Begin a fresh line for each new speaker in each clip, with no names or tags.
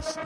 House.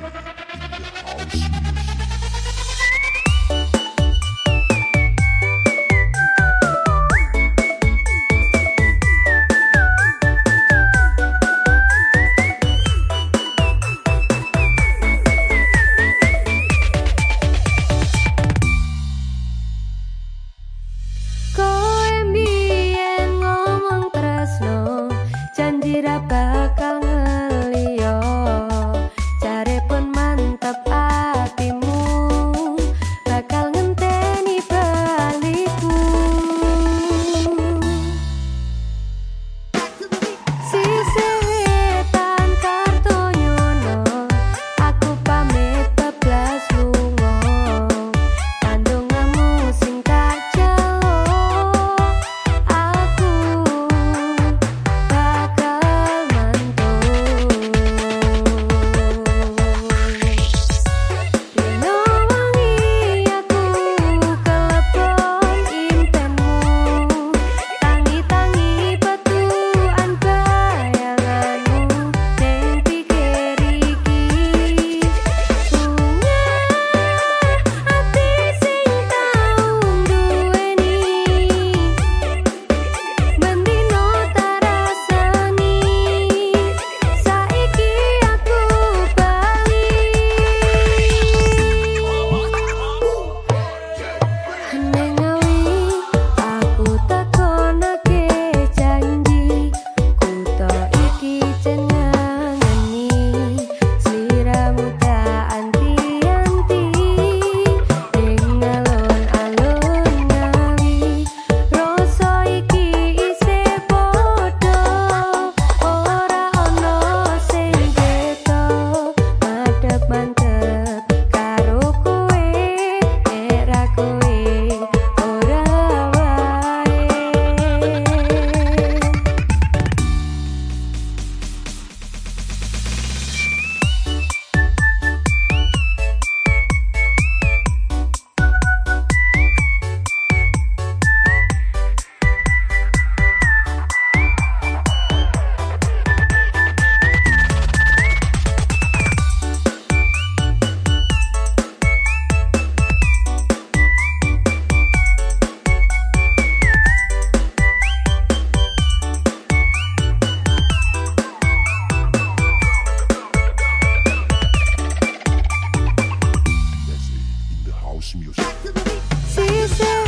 house music.